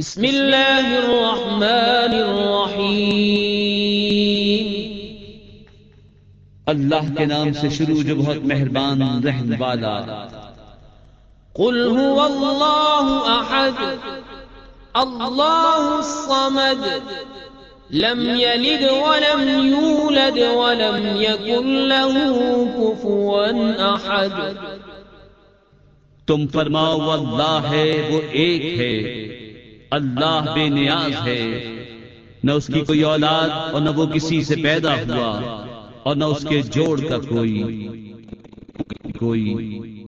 بسم الله الرحمن الرحيم. اللہ کے نام سے شروع جو بہت مہربان رحم والا. قل هو الله أحد. الله الصمد. لم يلد ولم يولد ولم يكن له كفوا أحد. تم فرماؤ اللہ ہے وہ ایک ہے. اللہ بے نیاز ہے۔ نہ اس کی کوئی اولاد اور نہ وہ کسی سے پیدا ہوا اور نہ اس کے جوڑ کا کوئی کوئی